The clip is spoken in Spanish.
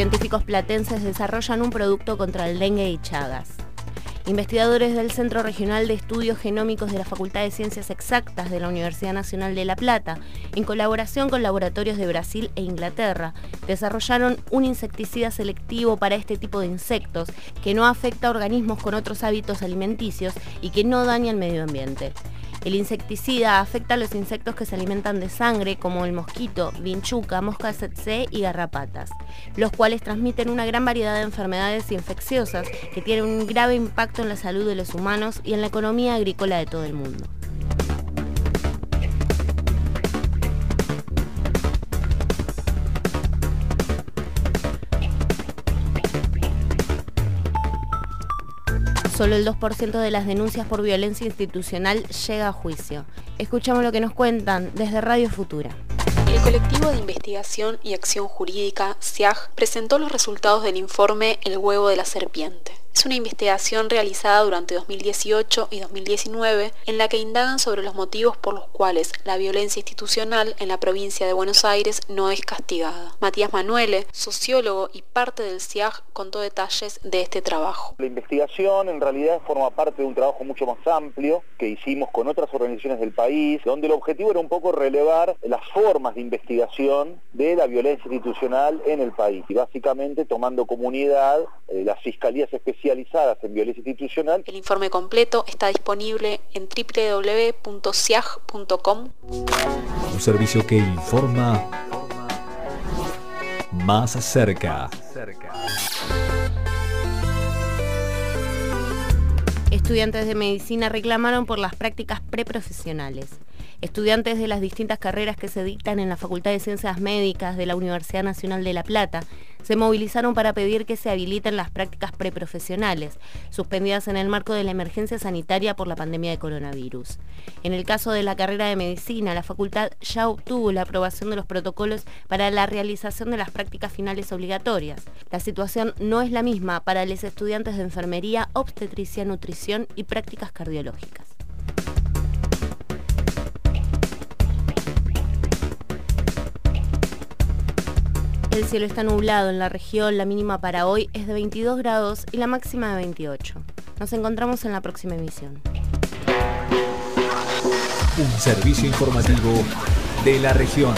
Científicos platenses desarrollan un producto contra el dengue y chagas. Investigadores del Centro Regional de Estudios Genómicos de la Facultad de Ciencias Exactas de la Universidad Nacional de La Plata, en colaboración con laboratorios de Brasil e Inglaterra, desarrollaron un insecticida selectivo para este tipo de insectos que no afecta a organismos con otros hábitos alimenticios y que no daña el medio ambiente. El insecticida afecta a los insectos que se alimentan de sangre, como el mosquito, vinchuca, mosca tsetse y garrapatas, los cuales transmiten una gran variedad de enfermedades infecciosas que tienen un grave impacto en la salud de los humanos y en la economía agrícola de todo el mundo. Solo el 2% de las denuncias por violencia institucional llega a juicio. Escuchamos lo que nos cuentan desde Radio Futura. El colectivo de investigación y acción jurídica, SIAG, presentó los resultados del informe El huevo de la serpiente. Es una investigación realizada durante 2018 y 2019 en la que indagan sobre los motivos por los cuales la violencia institucional en la provincia de Buenos Aires no es castigada. Matías Manuele, sociólogo y parte del CIAG, contó detalles de este trabajo. La investigación en realidad forma parte de un trabajo mucho más amplio que hicimos con otras organizaciones del país, donde el objetivo era un poco relevar las formas de investigación de la violencia institucional en el país y básicamente tomando comunidad eh, las fiscalías especiales en violencia institucional. El informe completo está disponible en www.ciag.com. Un servicio que informa más cerca. Estudiantes de medicina reclamaron por las prácticas preprofesionales. Estudiantes de las distintas carreras que se dictan en la Facultad de Ciencias Médicas de la Universidad Nacional de La Plata se movilizaron para pedir que se habiliten las prácticas preprofesionales, suspendidas en el marco de la emergencia sanitaria por la pandemia de coronavirus. En el caso de la carrera de medicina, la facultad ya obtuvo la aprobación de los protocolos para la realización de las prácticas finales obligatorias. La situación no es la misma para los estudiantes de enfermería, obstetricia, nutrición y prácticas cardiológicas. El cielo está nublado en la región, la mínima para hoy es de 22 grados y la máxima de 28. Nos encontramos en la próxima emisión. Un servicio informativo de la región.